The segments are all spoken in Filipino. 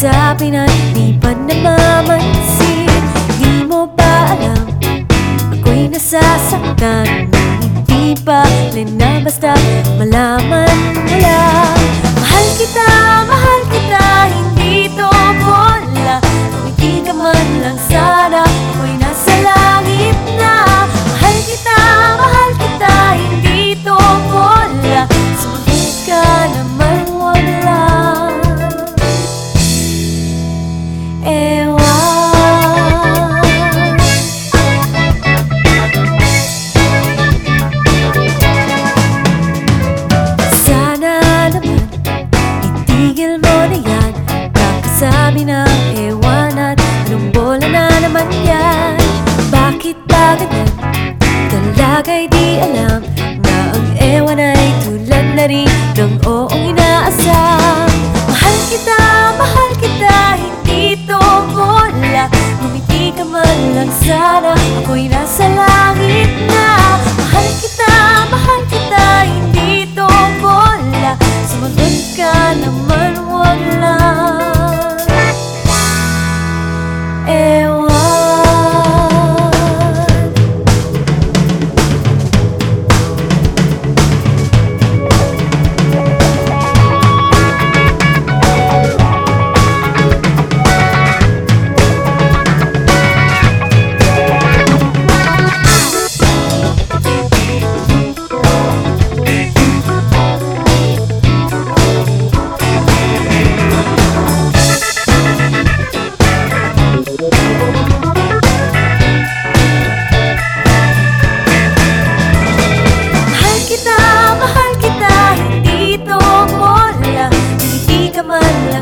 sabi na di pa namamansin. Di mo ba alam Ako'y nasasaktan? Hindi ba na basta malaman lang. Mahal kita, mahal kita Hindi to bola Kakasabi ng ewan at Anong bola na naman yan Bakit ba ganyan? Talaga'y di alam Na ang ewan ay tulad na rin Ng oong inaasam Mahal kita, mahal kita lang sana Ako'y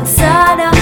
sana